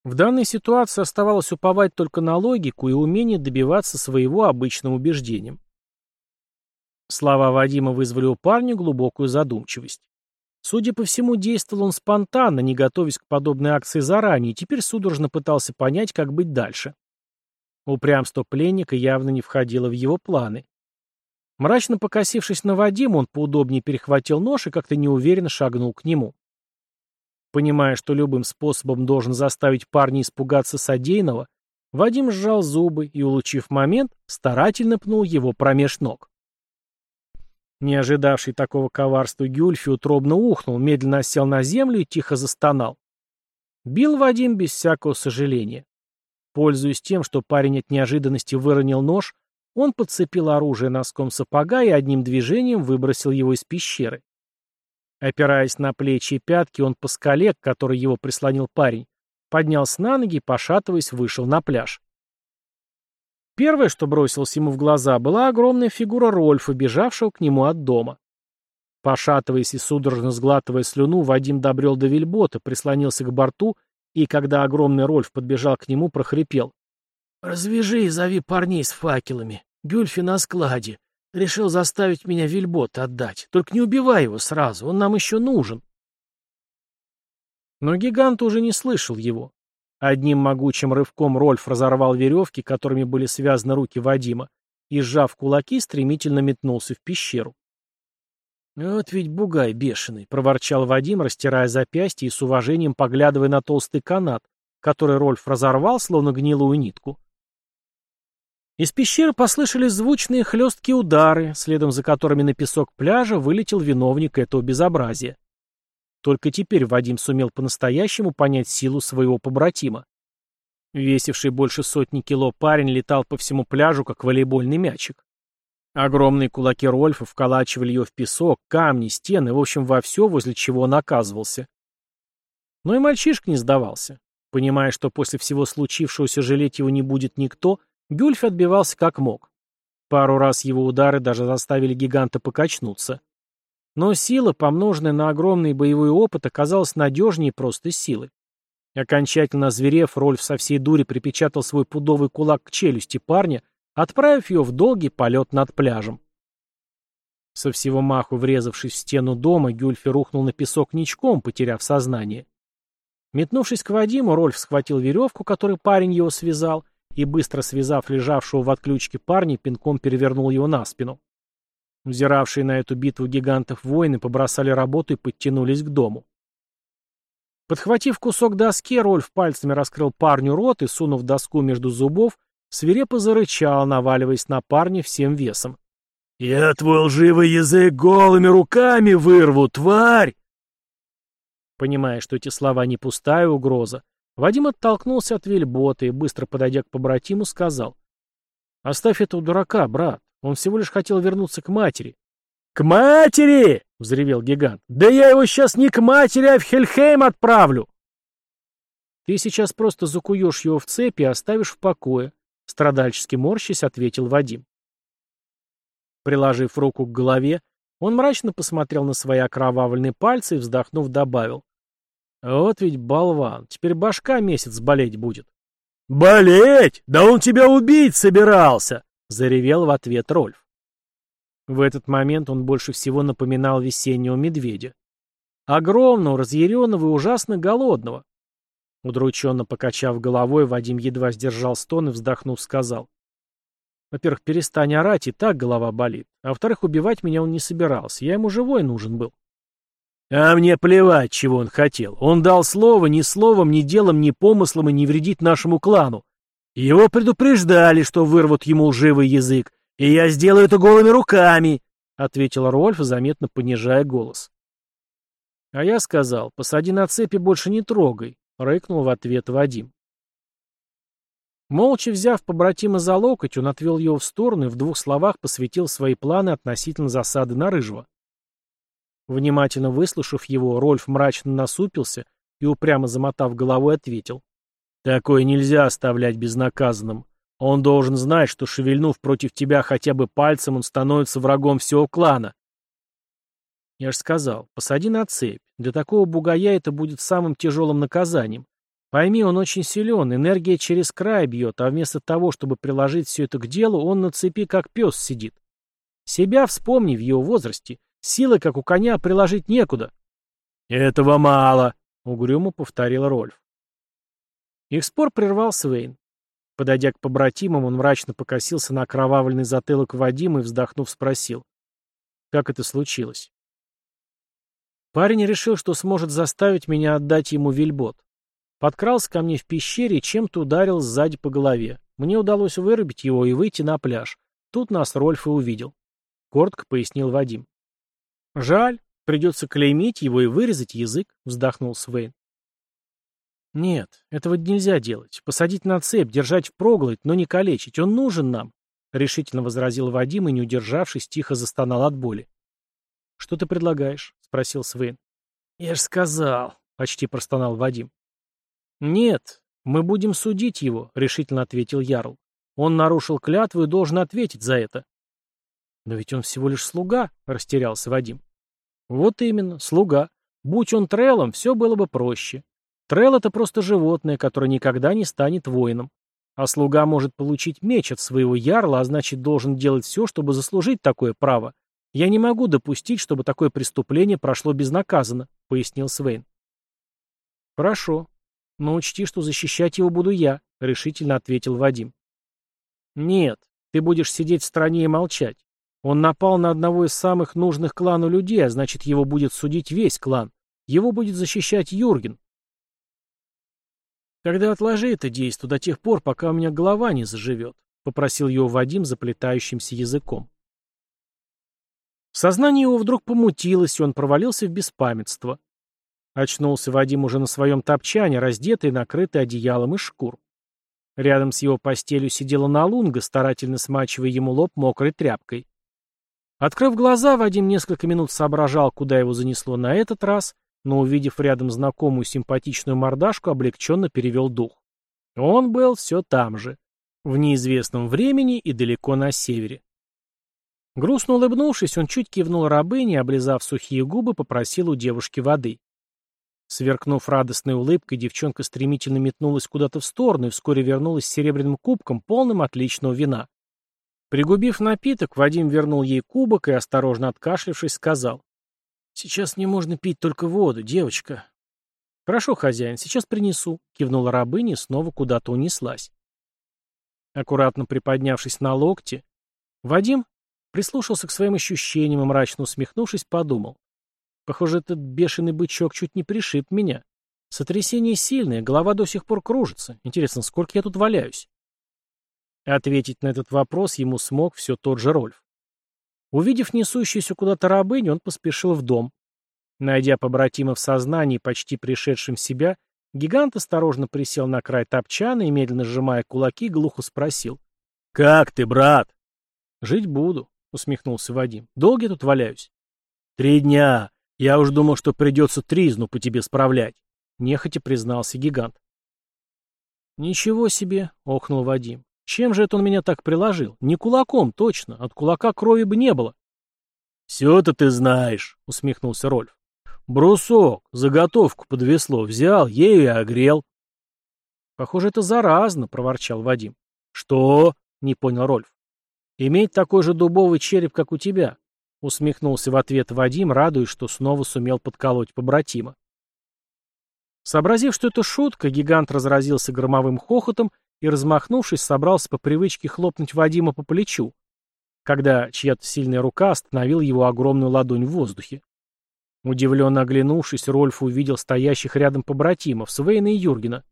В данной ситуации оставалось уповать только на логику и умение добиваться своего обычным убеждением. Слова Вадима вызвали у парня глубокую задумчивость. Судя по всему, действовал он спонтанно, не готовясь к подобной акции заранее, и теперь судорожно пытался понять, как быть дальше. Упрямство пленника явно не входило в его планы. Мрачно покосившись на Вадима, он поудобнее перехватил нож и как-то неуверенно шагнул к нему. Понимая, что любым способом должен заставить парня испугаться содеянного, Вадим сжал зубы и, улучив момент, старательно пнул его промеж ног. Не ожидавший такого коварства Гюльфи утробно ухнул, медленно осел на землю и тихо застонал. Бил Вадим без всякого сожаления. Пользуясь тем, что парень от неожиданности выронил нож, он подцепил оружие носком сапога и одним движением выбросил его из пещеры. Опираясь на плечи и пятки, он по скале, к которой его прислонил парень, поднялся на ноги и, пошатываясь, вышел на пляж. Первое, что бросилось ему в глаза, была огромная фигура Рольфа, бежавшего к нему от дома. Пошатываясь и судорожно сглатывая слюну, Вадим добрел до вельбота, прислонился к борту и, когда огромный Рольф подбежал к нему, прохрипел. «Развяжи и зови парней с факелами. Гюльфи на складе. Решил заставить меня вельбот отдать. Только не убивай его сразу, он нам еще нужен». Но гигант уже не слышал его. Одним могучим рывком Рольф разорвал веревки, которыми были связаны руки Вадима, и, сжав кулаки, стремительно метнулся в пещеру. «Вот ведь бугай бешеный», — проворчал Вадим, растирая запястье и с уважением поглядывая на толстый канат, который Рольф разорвал, словно гнилую нитку. Из пещеры послышались звучные хлесткие удары, следом за которыми на песок пляжа вылетел виновник этого безобразия. Только теперь Вадим сумел по-настоящему понять силу своего побратима. Весивший больше сотни кило парень летал по всему пляжу, как волейбольный мячик. Огромные кулаки Рольфа вколачивали ее в песок, камни, стены, в общем, во все, возле чего он оказывался. Но и мальчишка не сдавался. Понимая, что после всего случившегося жалеть его не будет никто, Гюльф отбивался как мог. Пару раз его удары даже заставили гиганта покачнуться. Но сила, помноженная на огромный боевой опыт, оказалась надежнее просто силы. Окончательно зверев, Рольф со всей дури припечатал свой пудовый кулак к челюсти парня, отправив ее в долгий полет над пляжем. Со всего маху врезавшись в стену дома, Гюльфи рухнул на песок ничком, потеряв сознание. Метнувшись к Вадиму, Рольф схватил веревку, которой парень его связал, и, быстро связав лежавшего в отключке парня, пинком перевернул его на спину. Взиравшие на эту битву гигантов воины побросали работу и подтянулись к дому. Подхватив кусок доски, Рольф пальцами раскрыл парню рот и, сунув доску между зубов, свирепо зарычал, наваливаясь на парня всем весом. «Я твой лживый язык голыми руками вырву, тварь!» Понимая, что эти слова не пустая угроза, Вадим оттолкнулся от вельбота и, быстро подойдя к побратиму, сказал. «Оставь этого дурака, брат. Он всего лишь хотел вернуться к матери». «К матери!» — взревел гигант. «Да я его сейчас не к матери, а в Хельхейм отправлю!» «Ты сейчас просто закуешь его в цепи и оставишь в покое», — страдальчески морщись ответил Вадим. Приложив руку к голове, он мрачно посмотрел на свои окровавленные пальцы и, вздохнув, добавил. «Вот ведь болван, теперь башка месяц болеть будет». «Болеть? Да он тебя убить собирался!» — заревел в ответ Рольф. В этот момент он больше всего напоминал весеннего медведя. Огромного, разъяренного и ужасно голодного. Удрученно покачав головой, Вадим едва сдержал стон и, вздохнув, сказал. Во-первых, перестань орать, и так голова болит. А во-вторых, убивать меня он не собирался. Я ему живой нужен был. А мне плевать, чего он хотел. Он дал слово ни словом, ни делом, ни помыслом и не вредить нашему клану. Его предупреждали, что вырвут ему лживый язык, «И я сделаю это голыми руками», — ответил Рольф, заметно понижая голос. «А я сказал, посади на цепи, больше не трогай», — рыкнул в ответ Вадим. Молча взяв побратима за локоть, он отвел его в сторону и в двух словах посвятил свои планы относительно засады на Рыжего. Внимательно выслушав его, Рольф мрачно насупился и, упрямо замотав головой, ответил. «Такое нельзя оставлять безнаказанным. Он должен знать, что, шевельнув против тебя хотя бы пальцем, он становится врагом всего клана. Я же сказал, посади на цепь. Для такого бугая это будет самым тяжелым наказанием. Пойми, он очень силен, энергия через край бьет, а вместо того, чтобы приложить все это к делу, он на цепи как пес сидит. Себя вспомни в его возрасте. Силы, как у коня, приложить некуда. «Этого мало», — угрюмо повторил Рольф. Их спор прервал Свейн. Подойдя к побратимам, он мрачно покосился на окровавленный затылок Вадима и, вздохнув, спросил. «Как это случилось?» Парень решил, что сможет заставить меня отдать ему вельбот. Подкрался ко мне в пещере и чем-то ударил сзади по голове. Мне удалось вырубить его и выйти на пляж. Тут нас Рольф и увидел. Коротко пояснил Вадим. «Жаль, придется клеймить его и вырезать язык», — вздохнул Свейн. «Нет, этого нельзя делать. Посадить на цепь, держать впроголодь, но не калечить. Он нужен нам», — решительно возразил Вадим и, не удержавшись, тихо застонал от боли. «Что ты предлагаешь?» — спросил Свен. «Я ж сказал», — почти простонал Вадим. «Нет, мы будем судить его», — решительно ответил Ярл. «Он нарушил клятву и должен ответить за это». «Но ведь он всего лишь слуга», — растерялся Вадим. «Вот именно, слуга. Будь он трелом, все было бы проще. Трел — это просто животное, которое никогда не станет воином. А слуга может получить меч от своего ярла, а значит должен делать все, чтобы заслужить такое право. Я не могу допустить, чтобы такое преступление прошло безнаказанно, пояснил Свейн. Хорошо. Но учти, что защищать его буду я, решительно ответил Вадим. Нет, ты будешь сидеть в стороне и молчать. Он напал на одного из самых нужных клану людей, а значит его будет судить весь клан. Его будет защищать Юрген. Тогда отложи это действо до тех пор, пока у меня голова не заживет, попросил его Вадим заплетающимся языком. Сознание его вдруг помутилось, и он провалился в беспамятство. Очнулся Вадим уже на своем топчане, раздетый и накрытый одеялом из шкур. Рядом с его постелью сидела Налунга, старательно смачивая ему лоб мокрой тряпкой. Открыв глаза, Вадим несколько минут соображал, куда его занесло на этот раз, но, увидев рядом знакомую симпатичную мордашку, облегченно перевел дух. Он был все там же, в неизвестном времени и далеко на севере. Грустно улыбнувшись, он чуть кивнул рабыне, облизав сухие губы, попросил у девушки воды. Сверкнув радостной улыбкой, девчонка стремительно метнулась куда-то в сторону и вскоре вернулась с серебряным кубком, полным отличного вина. Пригубив напиток, Вадим вернул ей кубок и, осторожно откашлившись, сказал. «Сейчас мне можно пить только воду, девочка». «Хорошо, хозяин, сейчас принесу», — кивнула рабыня и снова куда-то унеслась. Аккуратно приподнявшись на локте, Вадим Прислушался к своим ощущениям и, мрачно усмехнувшись, подумал. Похоже, этот бешеный бычок чуть не пришиб меня. Сотрясение сильное, голова до сих пор кружится. Интересно, сколько я тут валяюсь? Ответить на этот вопрос ему смог все тот же Рольф. Увидев несущуюся куда-то рабыню, он поспешил в дом. Найдя побратима в сознании, почти пришедшим в себя, гигант осторожно присел на край топчана и, медленно сжимая кулаки, глухо спросил. «Как ты, брат?» «Жить буду», — усмехнулся Вадим. «Долго я тут валяюсь?» «Три дня. Я уж думал, что придется тризну по тебе справлять», — нехотя признался гигант. «Ничего себе», — охнул Вадим. «Чем же это он меня так приложил? Не кулаком, точно. От кулака крови бы не было». «Все-то ты знаешь», — усмехнулся Рольф. «Брусок, заготовку под весло взял, ею и огрел». «Похоже, это заразно», — проворчал Вадим. «Что?» — не понял Рольф. «Иметь такой же дубовый череп, как у тебя», — усмехнулся в ответ Вадим, радуясь, что снова сумел подколоть побратима. Сообразив, что это шутка, гигант разразился громовым хохотом и, размахнувшись, собрался по привычке хлопнуть Вадима по плечу, когда чья-то сильная рука остановила его огромную ладонь в воздухе. Удивленно оглянувшись, Рольф увидел стоящих рядом побратимов, Свейна и Юргена.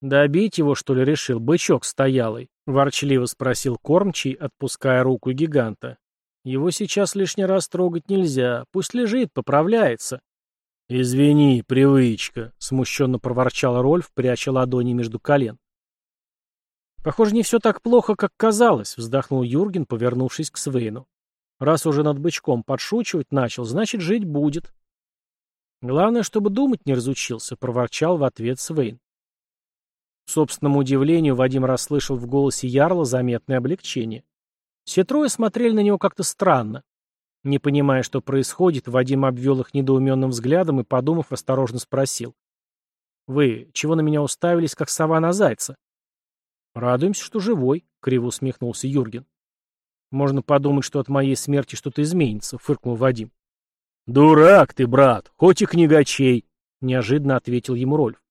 «Добить его, что ли, решил, бычок стоялый?» — ворчливо спросил кормчий, отпуская руку гиганта. «Его сейчас лишний раз трогать нельзя. Пусть лежит, поправляется». «Извини, привычка», — смущенно проворчал Рольф, пряча ладони между колен. «Похоже, не все так плохо, как казалось», — вздохнул Юрген, повернувшись к Свейну. «Раз уже над бычком подшучивать начал, значит, жить будет». «Главное, чтобы думать не разучился», — проворчал в ответ Свейн. К собственному удивлению, Вадим расслышал в голосе Ярла заметное облегчение. Все трое смотрели на него как-то странно. Не понимая, что происходит, Вадим обвел их недоуменным взглядом и, подумав, осторожно спросил. «Вы чего на меня уставились, как сова на зайца?» «Радуемся, что живой», — криво усмехнулся Юрген. «Можно подумать, что от моей смерти что-то изменится», — фыркнул Вадим. «Дурак ты, брат, хоть и книгачей», — неожиданно ответил ему Рольф.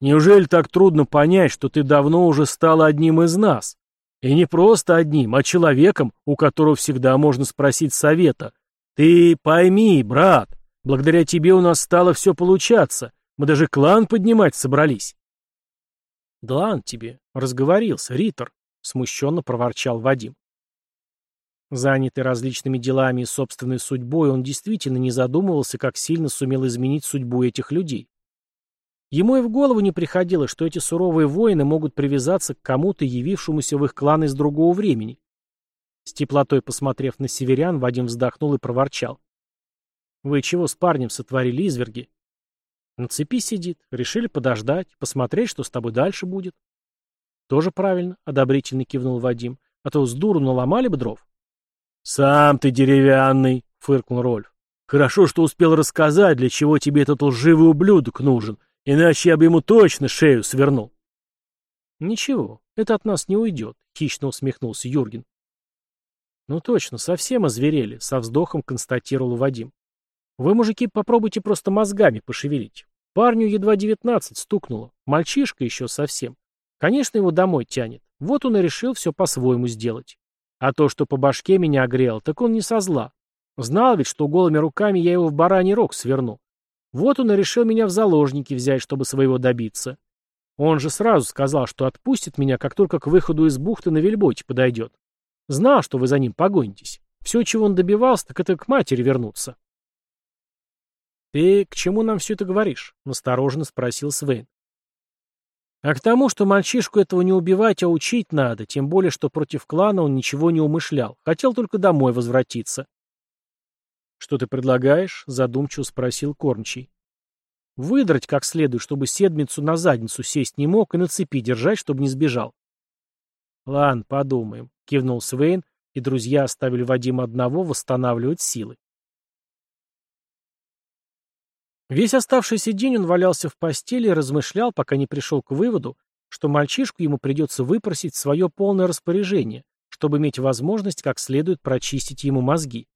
Неужели так трудно понять, что ты давно уже стал одним из нас? И не просто одним, а человеком, у которого всегда можно спросить совета. Ты пойми, брат, благодаря тебе у нас стало все получаться. Мы даже клан поднимать собрались. Да тебе, разговорился, Ритор, смущенно проворчал Вадим. Занятый различными делами и собственной судьбой, он действительно не задумывался, как сильно сумел изменить судьбу этих людей. Ему и в голову не приходило, что эти суровые воины могут привязаться к кому-то, явившемуся в их клан из другого времени. С теплотой посмотрев на северян, Вадим вздохнул и проворчал. «Вы чего с парнем сотворили, изверги?» «На цепи сидит. Решили подождать, посмотреть, что с тобой дальше будет». «Тоже правильно», — одобрительно кивнул Вадим. «А то с дуру наломали бы дров». «Сам ты деревянный», — фыркнул Рольф. «Хорошо, что успел рассказать, для чего тебе этот лживый ублюдок нужен. иначе я бы ему точно шею свернул. Ничего, это от нас не уйдет, хищно усмехнулся Юрген. Ну точно, совсем озверели, со вздохом констатировал Вадим. Вы, мужики, попробуйте просто мозгами пошевелить. Парню едва девятнадцать стукнуло, мальчишка еще совсем. Конечно, его домой тянет. Вот он и решил все по-своему сделать. А то, что по башке меня огрел, так он не со зла. Знал ведь, что голыми руками я его в бараний рог сверну. Вот он и решил меня в заложники взять, чтобы своего добиться. Он же сразу сказал, что отпустит меня, как только к выходу из бухты на вельботе подойдет. Знал, что вы за ним погонитесь. Все, чего он добивался, так это к матери вернуться. «Ты к чему нам все это говоришь?» — настороженно спросил Свейн. «А к тому, что мальчишку этого не убивать, а учить надо, тем более, что против клана он ничего не умышлял, хотел только домой возвратиться». «Что ты предлагаешь?» — задумчиво спросил Кормчий. «Выдрать как следует, чтобы седмицу на задницу сесть не мог и на цепи держать, чтобы не сбежал». «Ладно, подумаем», — кивнул Свейн, и друзья оставили Вадима одного восстанавливать силы. Весь оставшийся день он валялся в постели и размышлял, пока не пришел к выводу, что мальчишку ему придется выпросить свое полное распоряжение, чтобы иметь возможность как следует прочистить ему мозги.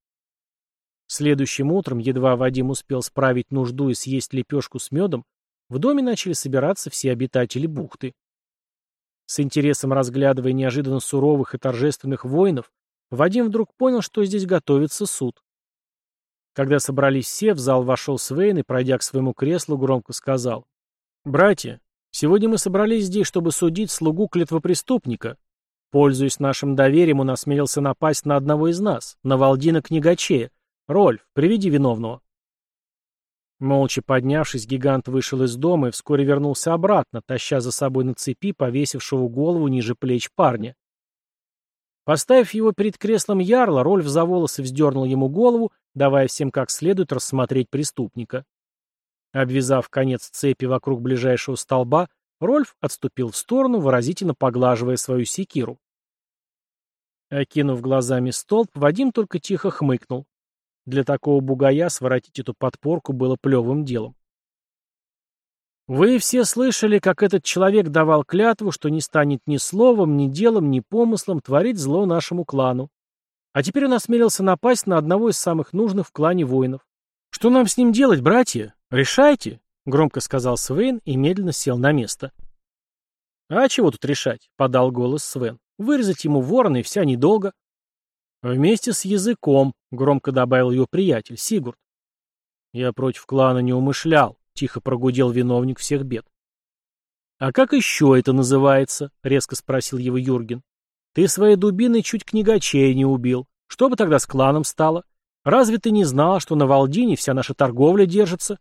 Следующим утром, едва Вадим успел справить нужду и съесть лепешку с медом, в доме начали собираться все обитатели бухты. С интересом разглядывая неожиданно суровых и торжественных воинов, Вадим вдруг понял, что здесь готовится суд. Когда собрались все, в зал вошел Свейн и, пройдя к своему креслу, громко сказал. «Братья, сегодня мы собрались здесь, чтобы судить слугу клетвопреступника. Пользуясь нашим доверием, он осмелился напасть на одного из нас, на Валдина Книгачея. Рольф, приведи виновного». Молча поднявшись, гигант вышел из дома и вскоре вернулся обратно, таща за собой на цепи повесившего голову ниже плеч парня. Поставив его перед креслом ярла, Рольф за волосы вздернул ему голову, давая всем как следует рассмотреть преступника. Обвязав конец цепи вокруг ближайшего столба, Рольф отступил в сторону, выразительно поглаживая свою секиру. Окинув глазами столб, Вадим только тихо хмыкнул. Для такого бугая своротить эту подпорку было плевым делом. Вы все слышали, как этот человек давал клятву, что не станет ни словом, ни делом, ни помыслом творить зло нашему клану. А теперь он осмелился напасть на одного из самых нужных в клане воинов. Что нам с ним делать, братья? Решайте, громко сказал Свен и медленно сел на место. А чего тут решать? подал голос Свен. Вырезать ему ворона и вся недолго. Вместе с языком, громко добавил его приятель, Сигурд. Я против клана не умышлял, — тихо прогудел виновник всех бед. «А как еще это называется?» — резко спросил его Юрген. «Ты своей дубиной чуть книгачей не убил. Что бы тогда с кланом стало? Разве ты не знал, что на Валдине вся наша торговля держится?»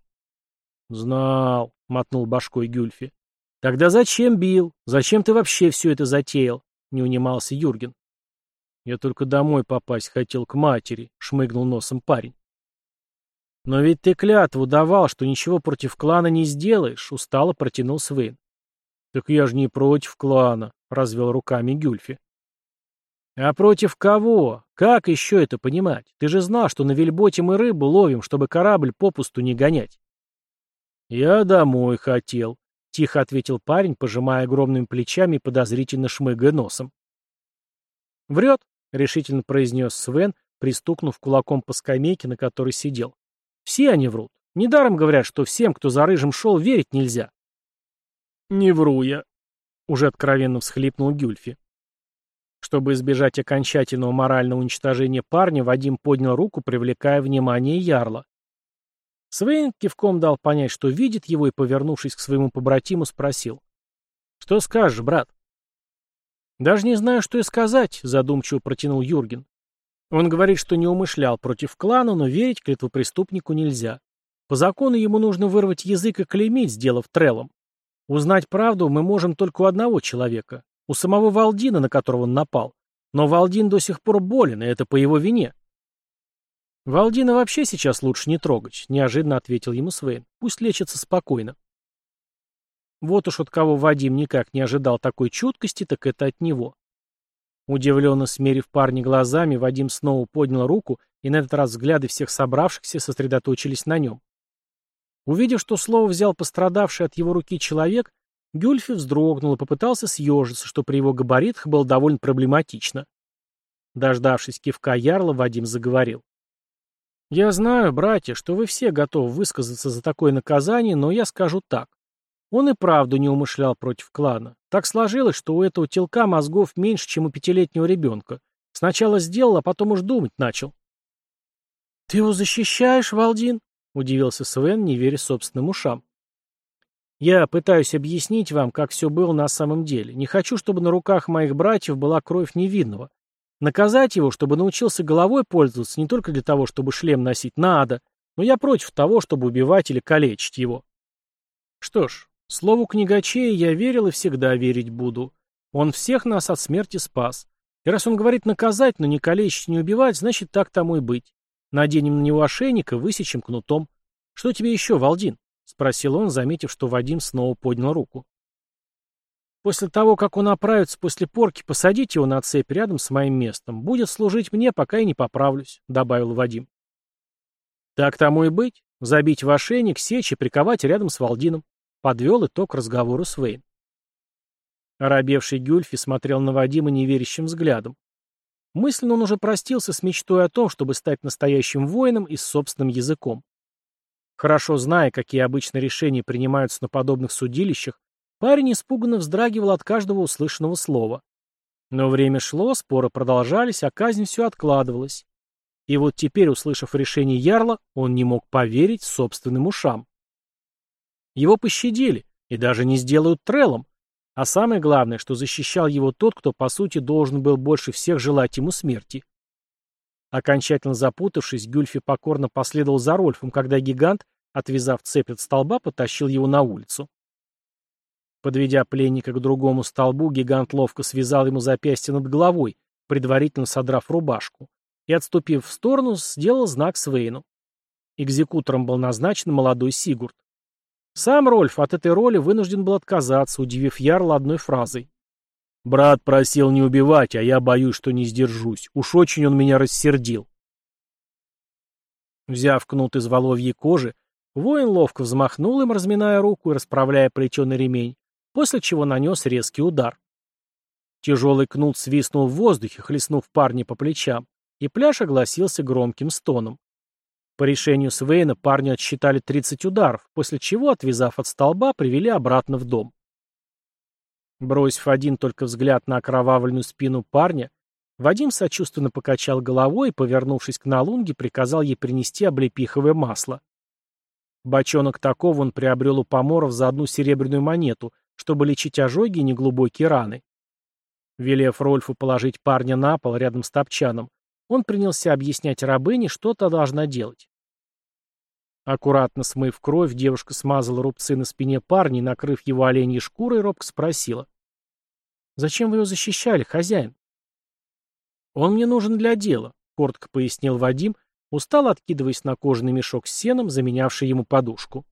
«Знал», — мотнул башкой Гюльфи. «Тогда зачем бил? Зачем ты вообще все это затеял?» — не унимался Юрген. «Я только домой попасть хотел к матери», — шмыгнул носом парень. «Но ведь ты клятву давал, что ничего против клана не сделаешь», — устало протянул Свейн. «Так я же не против клана», — развел руками Гюльфи. «А против кого? Как еще это понимать? Ты же знал, что на вельботе мы рыбу ловим, чтобы корабль попусту не гонять». «Я домой хотел», — тихо ответил парень, пожимая огромными плечами и подозрительно шмыгая носом. «Врет», — решительно произнес Свен, пристукнув кулаком по скамейке, на которой сидел. Все они врут. Недаром говорят, что всем, кто за рыжим шел, верить нельзя. Не вру я, уже откровенно всхлипнул Гюльфи. Чтобы избежать окончательного морального уничтожения парня, Вадим поднял руку, привлекая внимание Ярла. Свейн кивком дал понять, что видит его, и, повернувшись к своему побратиму, спросил. «Что скажешь, брат?» «Даже не знаю, что и сказать», — задумчиво протянул Юрген. Он говорит, что не умышлял против клана, но верить клетвопреступнику нельзя. По закону ему нужно вырвать язык и клеймить, сделав трелом. Узнать правду мы можем только у одного человека, у самого Валдина, на которого он напал. Но Валдин до сих пор болен, и это по его вине. «Валдина вообще сейчас лучше не трогать», — неожиданно ответил ему Свейн. «Пусть лечится спокойно». Вот уж от кого Вадим никак не ожидал такой чуткости, так это от него. Удивленно смерив парня глазами, Вадим снова поднял руку, и на этот раз взгляды всех собравшихся сосредоточились на нем. Увидев, что слово взял пострадавший от его руки человек, Гюльфи вздрогнул и попытался съежиться, что при его габаритах было довольно проблематично. Дождавшись кивка ярла, Вадим заговорил. «Я знаю, братья, что вы все готовы высказаться за такое наказание, но я скажу так. Он и правду не умышлял против клана. Так сложилось, что у этого телка мозгов меньше, чем у пятилетнего ребенка. Сначала сделал, а потом уж думать начал. «Ты его защищаешь, Валдин?» — удивился Свен, не веря собственным ушам. «Я пытаюсь объяснить вам, как все было на самом деле. Не хочу, чтобы на руках моих братьев была кровь невинного. Наказать его, чтобы научился головой пользоваться не только для того, чтобы шлем носить, надо, но я против того, чтобы убивать или калечить его». Что ж, Слову книгачея я верил и всегда верить буду. Он всех нас от смерти спас. И раз он говорит наказать, но не калечить, не убивать, значит так тому и быть. Наденем на него ошейник и высечем кнутом. Что тебе еще, Валдин? — спросил он, заметив, что Вадим снова поднял руку. После того, как он оправится после порки, посадите его на цепь рядом с моим местом. Будет служить мне, пока я не поправлюсь, — добавил Вадим. Так тому и быть. Забить в ошейник, сечь и приковать рядом с Валдином. Подвел итог разговору с Вейн. Оробевший Гюльфи смотрел на Вадима неверящим взглядом. Мысленно он уже простился с мечтой о том, чтобы стать настоящим воином и с собственным языком. Хорошо зная, какие обычно решения принимаются на подобных судилищах, парень испуганно вздрагивал от каждого услышанного слова. Но время шло, споры продолжались, а казнь все откладывалась. И вот теперь, услышав решение Ярла, он не мог поверить собственным ушам. Его пощадили и даже не сделают трелом. А самое главное, что защищал его тот, кто, по сути, должен был больше всех желать ему смерти. Окончательно запутавшись, Гюльфи покорно последовал за Рольфом, когда гигант, отвязав цепь от столба, потащил его на улицу. Подведя пленника к другому столбу, гигант ловко связал ему запястье над головой, предварительно содрав рубашку, и, отступив в сторону, сделал знак Свейну. Экзекутором был назначен молодой Сигурд. Сам Рольф от этой роли вынужден был отказаться, удивив Ярла одной фразой. «Брат просил не убивать, а я боюсь, что не сдержусь. Уж очень он меня рассердил». Взяв кнут из воловьей кожи, воин ловко взмахнул им, разминая руку и расправляя плетеный ремень, после чего нанес резкий удар. Тяжелый кнут свистнул в воздухе, хлестнув парня по плечам, и пляж огласился громким стоном. По решению Свейна парню отсчитали 30 ударов, после чего, отвязав от столба, привели обратно в дом. Бросив один только взгляд на окровавленную спину парня, Вадим сочувственно покачал головой и, повернувшись к Налунге, приказал ей принести облепиховое масло. Бочонок такого он приобрел у поморов за одну серебряную монету, чтобы лечить ожоги и неглубокие раны. Велев Рольфу положить парня на пол рядом с топчаном, он принялся объяснять рабыне, что та должна делать. Аккуратно смыв кровь, девушка смазала рубцы на спине парня и, накрыв его оленьей шкурой, робко спросила. «Зачем вы его защищали, хозяин?» «Он мне нужен для дела», — коротко пояснил Вадим, устал откидываясь на кожаный мешок с сеном, заменявший ему подушку.